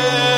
yeah.